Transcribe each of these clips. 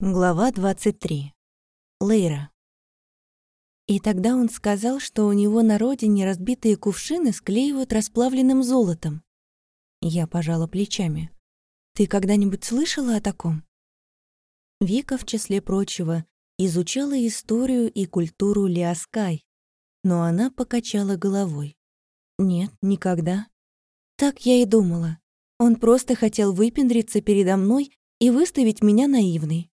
Глава 23. Лейра. И тогда он сказал, что у него на родине разбитые кувшины склеивают расплавленным золотом. Я пожала плечами. «Ты когда-нибудь слышала о таком?» Вика, в числе прочего, изучала историю и культуру Лиаскай, но она покачала головой. «Нет, никогда». Так я и думала. Он просто хотел выпендриться передо мной и выставить меня наивной.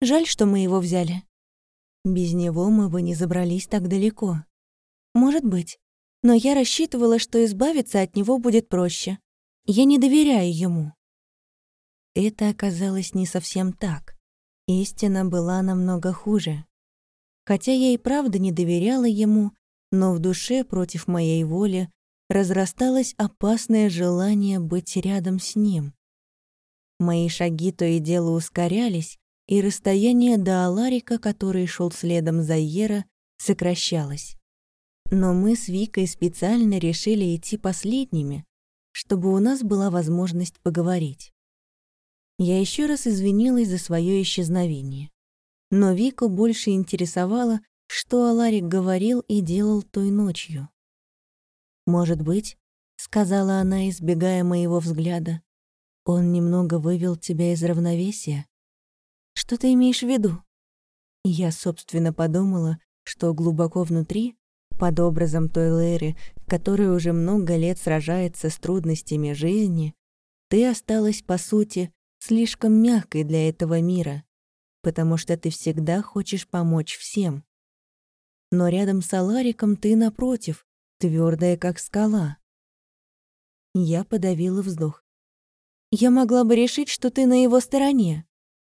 Жаль, что мы его взяли. Без него мы бы не забрались так далеко. Может быть. Но я рассчитывала, что избавиться от него будет проще. Я не доверяю ему. Это оказалось не совсем так. Истина была намного хуже. Хотя я и правда не доверяла ему, но в душе против моей воли разрасталось опасное желание быть рядом с ним. Мои шаги то и дело ускорялись, и расстояние до Аларика, который шел следом за Ера, сокращалось. Но мы с Викой специально решили идти последними, чтобы у нас была возможность поговорить. Я еще раз извинилась за свое исчезновение. Но Вику больше интересовало, что Аларик говорил и делал той ночью. «Может быть», — сказала она, избегая моего взгляда, «он немного вывел тебя из равновесия?» Что ты имеешь в виду? Я, собственно, подумала, что глубоко внутри, под образом той Лэри, которая уже много лет сражается с трудностями жизни, ты осталась, по сути, слишком мягкой для этого мира, потому что ты всегда хочешь помочь всем. Но рядом с Алариком ты, напротив, твердая как скала. Я подавила вздох. Я могла бы решить, что ты на его стороне.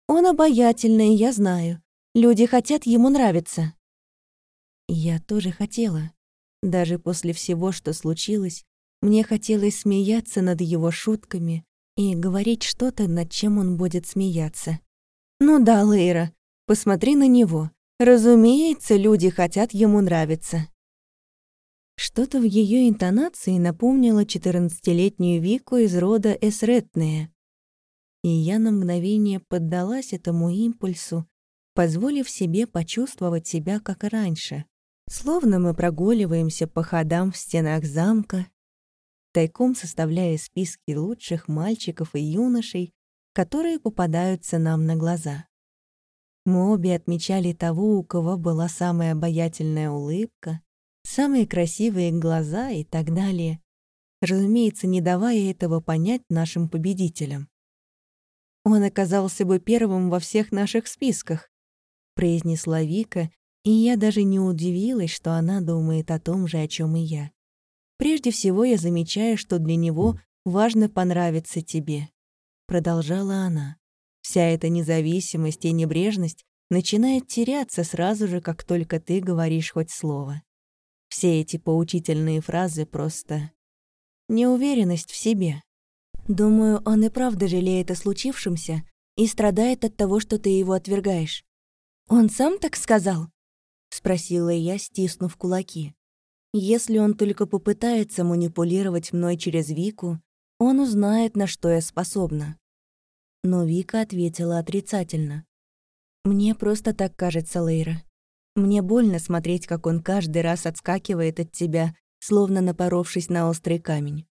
Он обаятельный, я знаю. Люди хотят ему нравиться. Я тоже хотела. Даже после всего, что случилось, мне хотелось смеяться над его шутками и говорить что-то, над чем он будет смеяться. Ну да, Лейра, посмотри на него. Разумеется, люди хотят ему нравиться. Что-то в ее интонации напомнило четырнадцатилетнюю Вику из рода Эсретнея, и я на мгновение поддалась этому импульсу, позволив себе почувствовать себя как раньше, словно мы прогуливаемся по ходам в стенах замка, тайком составляя списки лучших мальчиков и юношей, которые попадаются нам на глаза. Мы обе отмечали того, у кого была самая обаятельная улыбка, самые красивые глаза и так далее, разумеется, не давая этого понять нашим победителям. Он оказался бы первым во всех наших списках», — произнесла Вика, и я даже не удивилась, что она думает о том же, о чем и я. «Прежде всего я замечаю, что для него важно понравиться тебе», — продолжала она. «Вся эта независимость и небрежность начинает теряться сразу же, как только ты говоришь хоть слово. Все эти поучительные фразы просто... Неуверенность в себе. Думаю, он и правда жалеет о случившемся и страдает от того, что ты его отвергаешь. Он сам так сказал? Спросила я, стиснув кулаки. Если он только попытается манипулировать мной через Вику, он узнает, на что я способна. Но Вика ответила отрицательно. «Мне просто так кажется, Лейра. Мне больно смотреть, как он каждый раз отскакивает от тебя, словно напоровшись на острый камень.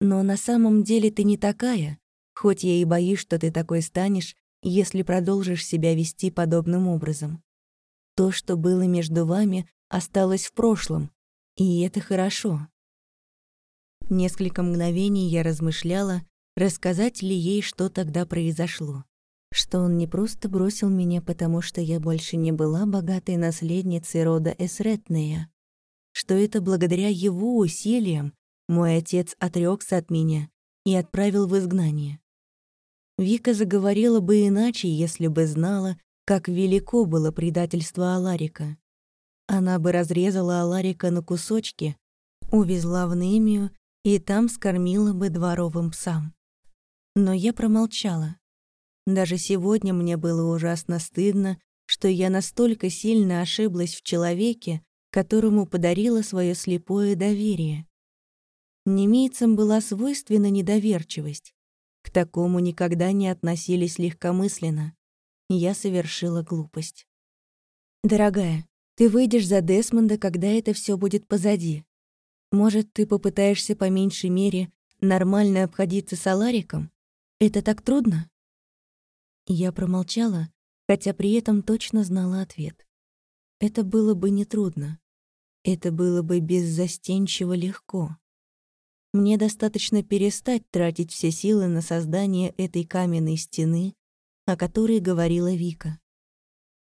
Но на самом деле ты не такая, хоть я и боюсь, что ты такой станешь, если продолжишь себя вести подобным образом. То, что было между вами, осталось в прошлом, и это хорошо. Несколько мгновений я размышляла, рассказать ли ей, что тогда произошло. Что он не просто бросил меня, потому что я больше не была богатой наследницей рода Эсретнея. Что это благодаря его усилиям мой отец отрёкся от меня и отправил в изгнание. Вика заговорила бы иначе, если бы знала, как велико было предательство Аларика. Она бы разрезала Аларика на кусочки, увезла в Немию и там скормила бы дворовым псам. Но я промолчала. Даже сегодня мне было ужасно стыдно, что я настолько сильно ошиблась в человеке, которому подарила свое слепое доверие. Немейцам была свойственна недоверчивость. К такому никогда не относились легкомысленно. я совершила глупость. «Дорогая, ты выйдешь за Десмонда, когда это все будет позади. Может, ты попытаешься по меньшей мере нормально обходиться с Алариком? Это так трудно?» Я промолчала, хотя при этом точно знала ответ. Это было бы нетрудно. Это было бы беззастенчиво легко. Мне достаточно перестать тратить все силы на создание этой каменной стены, о которой говорила Вика.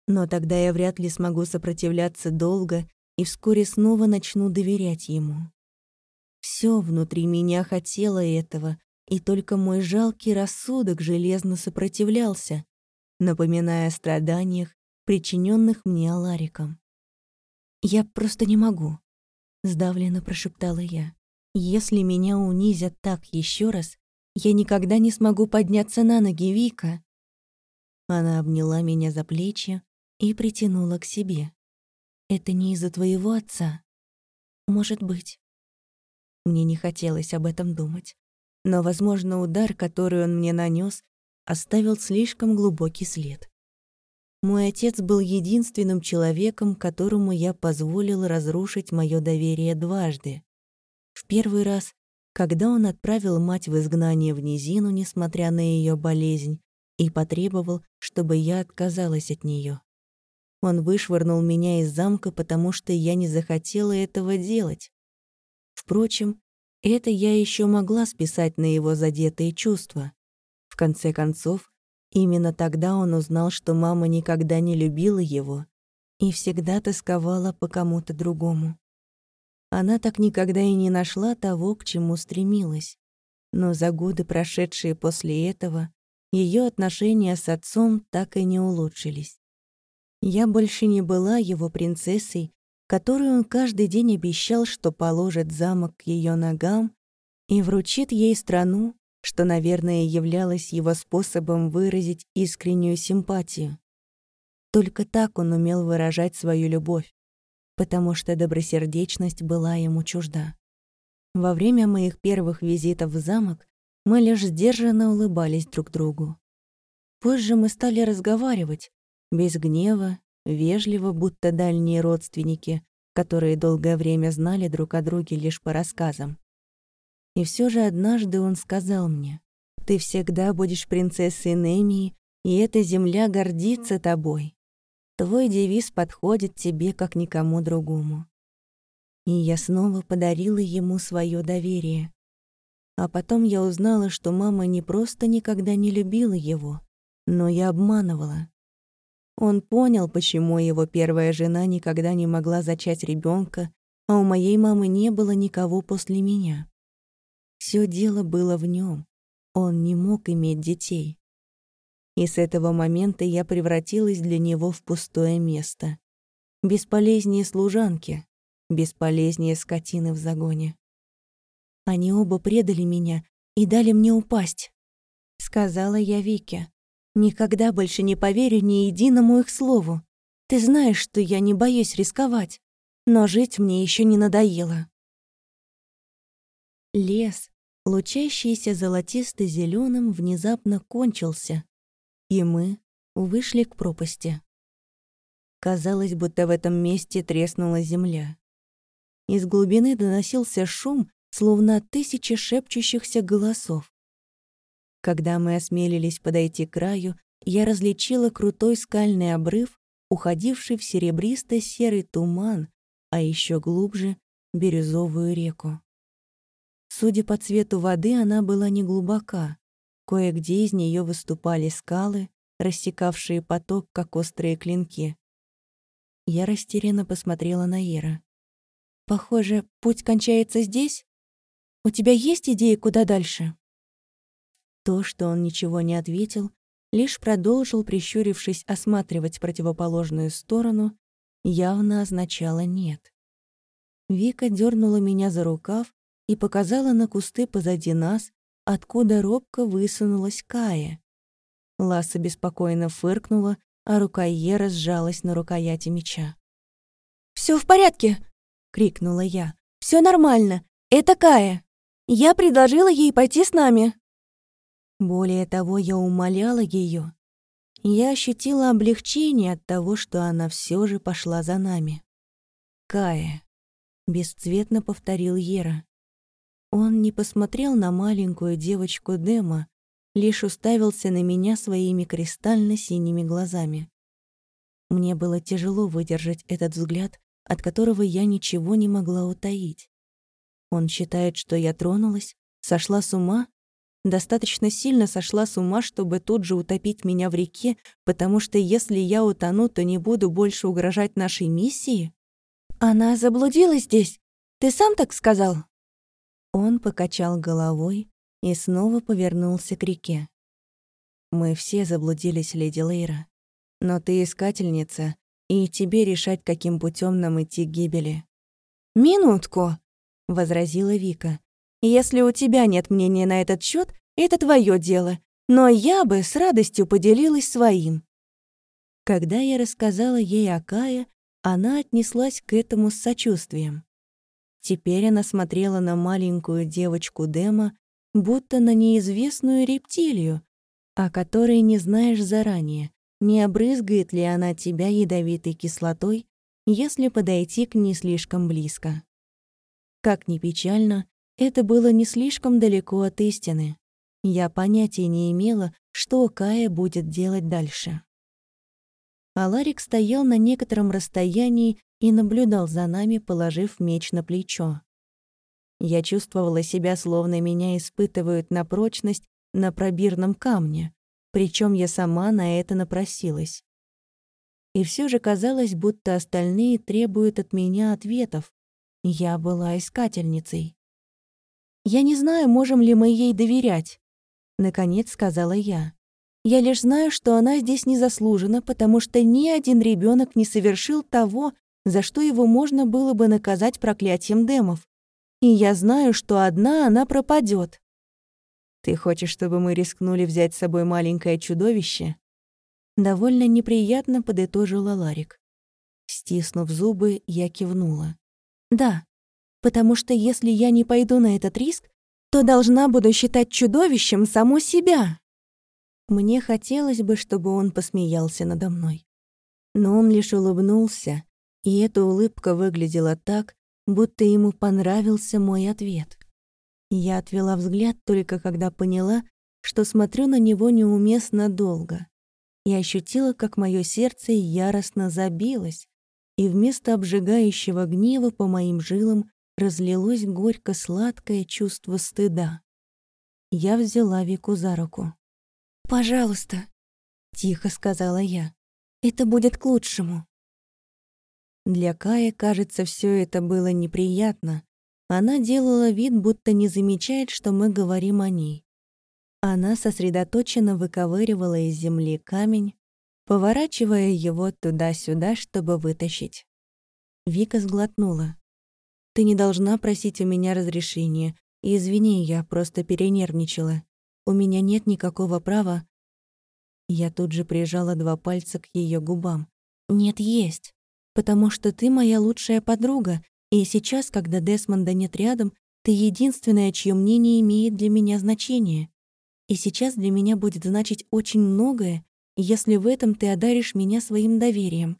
Но тогда я вряд ли смогу сопротивляться долго и вскоре снова начну доверять ему. Все внутри меня хотело этого, и только мой жалкий рассудок железно сопротивлялся, напоминая о страданиях, причиненных мне Алариком. «Я просто не могу», — сдавленно прошептала я. «Если меня унизят так еще раз, я никогда не смогу подняться на ноги, Вика». Она обняла меня за плечи и притянула к себе. «Это не из-за твоего отца?» «Может быть». Мне не хотелось об этом думать. Но, возможно, удар, который он мне нанес, оставил слишком глубокий след. Мой отец был единственным человеком, которому я позволил разрушить мое доверие дважды. В первый раз, когда он отправил мать в изгнание в низину, несмотря на ее болезнь, и потребовал, чтобы я отказалась от нее. Он вышвырнул меня из замка, потому что я не захотела этого делать. Впрочем, это я еще могла списать на его задетые чувства. В конце концов, Именно тогда он узнал, что мама никогда не любила его и всегда тосковала по кому-то другому. Она так никогда и не нашла того, к чему стремилась. Но за годы, прошедшие после этого, ее отношения с отцом так и не улучшились. Я больше не была его принцессой, которой он каждый день обещал, что положит замок к ее ногам и вручит ей страну, что, наверное, являлось его способом выразить искреннюю симпатию. Только так он умел выражать свою любовь, потому что добросердечность была ему чужда. Во время моих первых визитов в замок мы лишь сдержанно улыбались друг другу. Позже мы стали разговаривать, без гнева, вежливо, будто дальние родственники, которые долгое время знали друг о друге лишь по рассказам. И все же однажды он сказал мне, «Ты всегда будешь принцессой Немии, и эта земля гордится тобой. Твой девиз подходит тебе, как никому другому». И я снова подарила ему свое доверие. А потом я узнала, что мама не просто никогда не любила его, но и обманывала. Он понял, почему его первая жена никогда не могла зачать ребенка, а у моей мамы не было никого после меня. Все дело было в нем. Он не мог иметь детей. И с этого момента я превратилась для него в пустое место. Бесполезнее служанки, бесполезнее скотины в загоне. Они оба предали меня и дали мне упасть. Сказала я Вике. Никогда больше не поверю ни единому их слову. Ты знаешь, что я не боюсь рисковать, но жить мне еще не надоело. Лес, лучащийся золотисто зеленым внезапно кончился, и мы вышли к пропасти. Казалось, будто в этом месте треснула земля. Из глубины доносился шум, словно тысячи шепчущихся голосов. Когда мы осмелились подойти к краю, я различила крутой скальный обрыв, уходивший в серебристо-серый туман, а еще глубже — бирюзовую реку. Судя по цвету воды, она была неглубока. Кое-где из нее выступали скалы, рассекавшие поток, как острые клинки. Я растерянно посмотрела на Ера. «Похоже, путь кончается здесь? У тебя есть идеи, куда дальше?» То, что он ничего не ответил, лишь продолжил, прищурившись, осматривать противоположную сторону, явно означало «нет». Вика дернула меня за рукав, и показала на кусты позади нас, откуда робко высунулась Кая. Ласса беспокойно фыркнула, а рука Ера сжалась на рукояти меча. «Всё в порядке!» — крикнула я. «Всё нормально! Это Кая! Я предложила ей пойти с нами!» Более того, я умоляла её. Я ощутила облегчение от того, что она все же пошла за нами. «Кая», — бесцветно повторил Ера. Он не посмотрел на маленькую девочку Дема, лишь уставился на меня своими кристально-синими глазами. Мне было тяжело выдержать этот взгляд, от которого я ничего не могла утаить. Он считает, что я тронулась, сошла с ума достаточно сильно сошла с ума, чтобы тут же утопить меня в реке, потому что если я утону, то не буду больше угрожать нашей миссии? Она заблудилась здесь. Ты сам так сказал? Он покачал головой и снова повернулся к реке. Мы все заблудились, леди Лейра. Но ты искательница, и тебе решать, каким путем нам идти к гибели. «Минутку», — возразила Вика. Если у тебя нет мнения на этот счет, это твое дело, но я бы с радостью поделилась своим». Когда я рассказала ей о Кае, она отнеслась к этому с сочувствием. Теперь она смотрела на маленькую девочку Дема, будто на неизвестную рептилию, о которой не знаешь заранее, не обрызгает ли она тебя ядовитой кислотой, если подойти к ней слишком близко. Как ни печально, это было не слишком далеко от истины. Я понятия не имела, что Кая будет делать дальше. Аларик стоял на некотором расстоянии и наблюдал за нами, положив меч на плечо. Я чувствовала себя, словно меня испытывают на прочность на пробирном камне, причем я сама на это напросилась. И все же казалось, будто остальные требуют от меня ответов. Я была искательницей. «Я не знаю, можем ли мы ей доверять», — наконец сказала я. «Я лишь знаю, что она здесь не заслужена, потому что ни один ребенок не совершил того, за что его можно было бы наказать проклятием демов. И я знаю, что одна она пропадет. «Ты хочешь, чтобы мы рискнули взять с собой маленькое чудовище?» Довольно неприятно подытожила Ларик. Стиснув зубы, я кивнула. «Да, потому что если я не пойду на этот риск, то должна буду считать чудовищем саму себя. Мне хотелось бы, чтобы он посмеялся надо мной. Но он лишь улыбнулся, и эта улыбка выглядела так, будто ему понравился мой ответ. Я отвела взгляд только когда поняла, что смотрю на него неуместно долго, и ощутила, как мое сердце яростно забилось, и вместо обжигающего гнева по моим жилам разлилось горько-сладкое чувство стыда. Я взяла Вику за руку. «Пожалуйста», — тихо сказала я, — «это будет к лучшему». Для Кая, кажется, все это было неприятно. Она делала вид, будто не замечает, что мы говорим о ней. Она сосредоточенно выковыривала из земли камень, поворачивая его туда-сюда, чтобы вытащить. Вика сглотнула. Ты не должна просить у меня разрешения. Извини, я просто перенервничала. У меня нет никакого права...» Я тут же прижала два пальца к ее губам. «Нет, есть. Потому что ты моя лучшая подруга, и сейчас, когда Десмонда нет рядом, ты единственная, чье мнение имеет для меня значение. И сейчас для меня будет значить очень многое, если в этом ты одаришь меня своим доверием».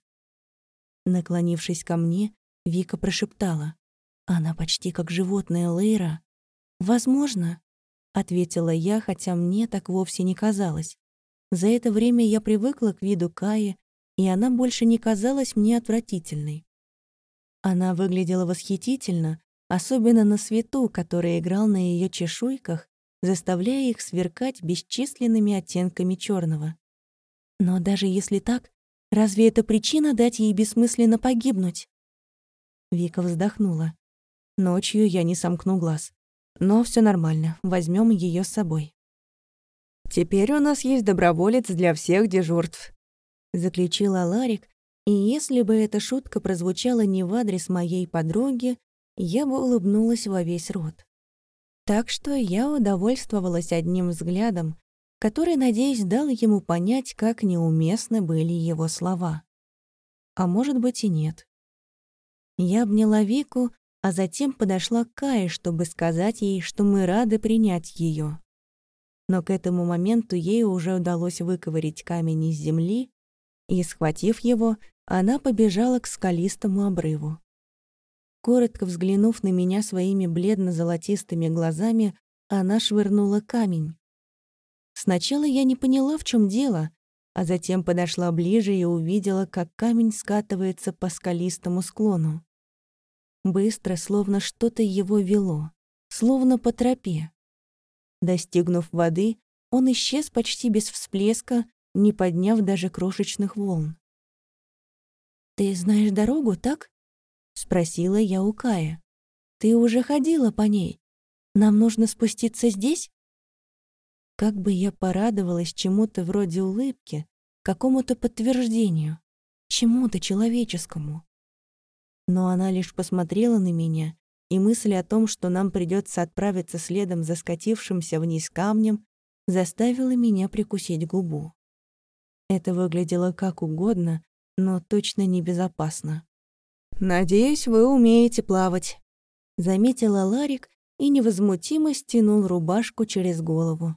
Наклонившись ко мне, Вика прошептала. Она почти как животное Лейра. Возможно, ответила я, хотя мне так вовсе не казалось. За это время я привыкла к виду Каи, и она больше не казалась мне отвратительной. Она выглядела восхитительно, особенно на свету, который играл на ее чешуйках, заставляя их сверкать бесчисленными оттенками черного. Но даже если так, разве это причина дать ей бессмысленно погибнуть? Вика вздохнула. Ночью я не сомкну глаз. Но все нормально, возьмем ее с собой. «Теперь у нас есть доброволец для всех дежурств», — заключила Ларик, и если бы эта шутка прозвучала не в адрес моей подруги, я бы улыбнулась во весь рот. Так что я удовольствовалась одним взглядом, который, надеюсь, дал ему понять, как неуместны были его слова. А может быть и нет. Я обняла Вику, а затем подошла к Кае, чтобы сказать ей, что мы рады принять ее. но к этому моменту ей уже удалось выковырить камень из земли, и, схватив его, она побежала к скалистому обрыву. Коротко взглянув на меня своими бледно-золотистыми глазами, она швырнула камень. Сначала я не поняла, в чем дело, а затем подошла ближе и увидела, как камень скатывается по скалистому склону. Быстро, словно что-то его вело, словно по тропе. Достигнув воды, он исчез почти без всплеска, не подняв даже крошечных волн. «Ты знаешь дорогу, так?» — спросила я у Кая. «Ты уже ходила по ней. Нам нужно спуститься здесь?» Как бы я порадовалась чему-то вроде улыбки, какому-то подтверждению, чему-то человеческому. Но она лишь посмотрела на меня, и мысль о том, что нам придется отправиться следом за скатившимся вниз камнем, заставила меня прикусить губу. Это выглядело как угодно, но точно небезопасно. «Надеюсь, вы умеете плавать», — заметила Ларик и невозмутимо стянул рубашку через голову.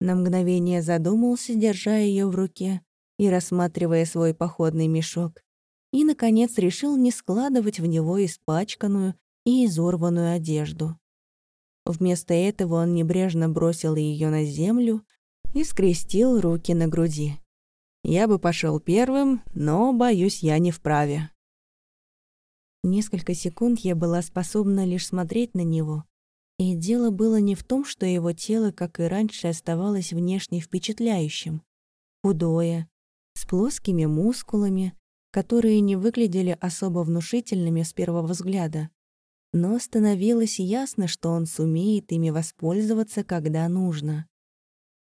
На мгновение задумался, держа ее в руке и рассматривая свой походный мешок, и, наконец, решил не складывать в него испачканную и изорванную одежду. Вместо этого он небрежно бросил ее на землю и скрестил руки на груди. «Я бы пошел первым, но, боюсь, я не вправе». Несколько секунд я была способна лишь смотреть на него, и дело было не в том, что его тело, как и раньше, оставалось внешне впечатляющим. Худое, с плоскими мускулами, которые не выглядели особо внушительными с первого взгляда. Но становилось ясно, что он сумеет ими воспользоваться, когда нужно.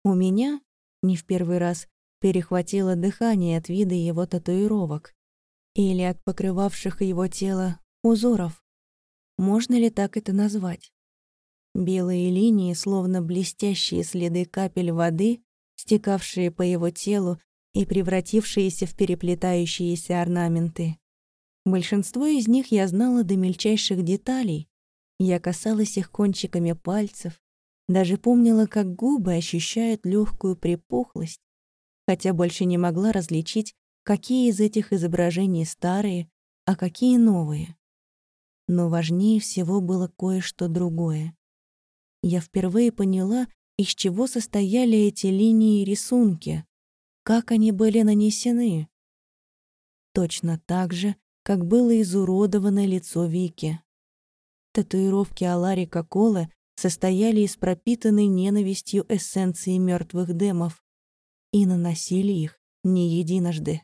У меня, не в первый раз, перехватило дыхание от вида его татуировок или от покрывавших его тело узоров. Можно ли так это назвать? Белые линии, словно блестящие следы капель воды, стекавшие по его телу и превратившиеся в переплетающиеся орнаменты. Большинство из них я знала до мельчайших деталей. Я касалась их кончиками пальцев, даже помнила, как губы ощущают легкую припухлость, хотя больше не могла различить, какие из этих изображений старые, а какие новые. Но важнее всего было кое-что другое я впервые поняла, из чего состояли эти линии и рисунки, как они были нанесены. Точно так же, как было изуродовано лицо Вики. Татуировки Аларика Колы состояли из пропитанной ненавистью эссенции мертвых демов и наносили их не единожды.